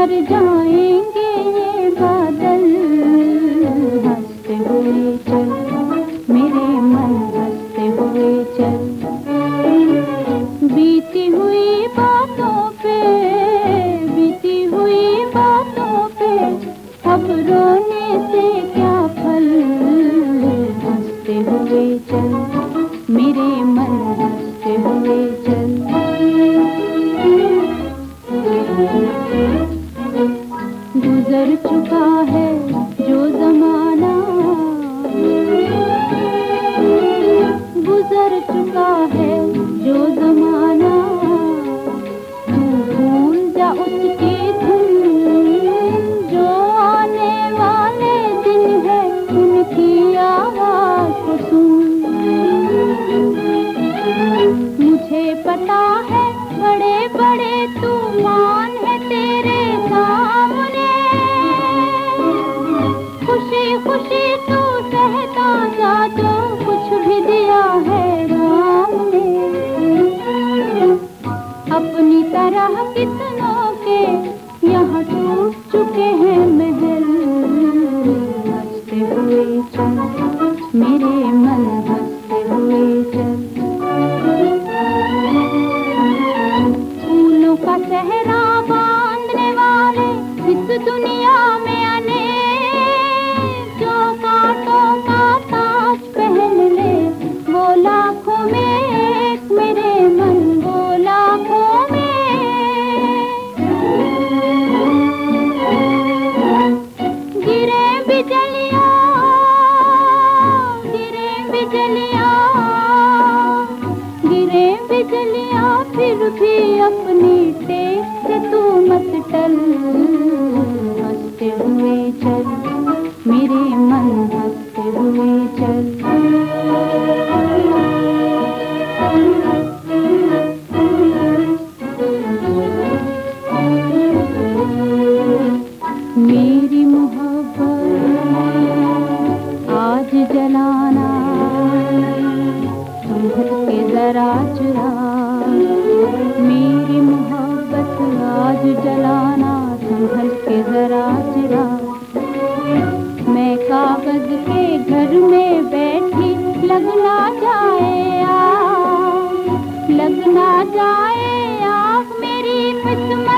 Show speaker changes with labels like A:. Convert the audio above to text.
A: भर जाएँगे ये बादल। हँसते हुए चल चुका है जो जमाना। गुजर चुका है जो जमाना। तू भूल जा उसकी जो आने वाले दिन है उनकी आवाज़ को सुन। मुझे पता है बड़े बड़े तूफ़ान तू सहता कुछ भी दिया है अपनी तरह कितनों के यहाँ टूट चुके हैं महल। हुए मेरे गिरे फिर भी अपनी टेक से तू मत टल। हँसते हुए चल, मेरे मन हँसते हुए चल। मेरी मोहब्बत आज जलाना के जरा मेरी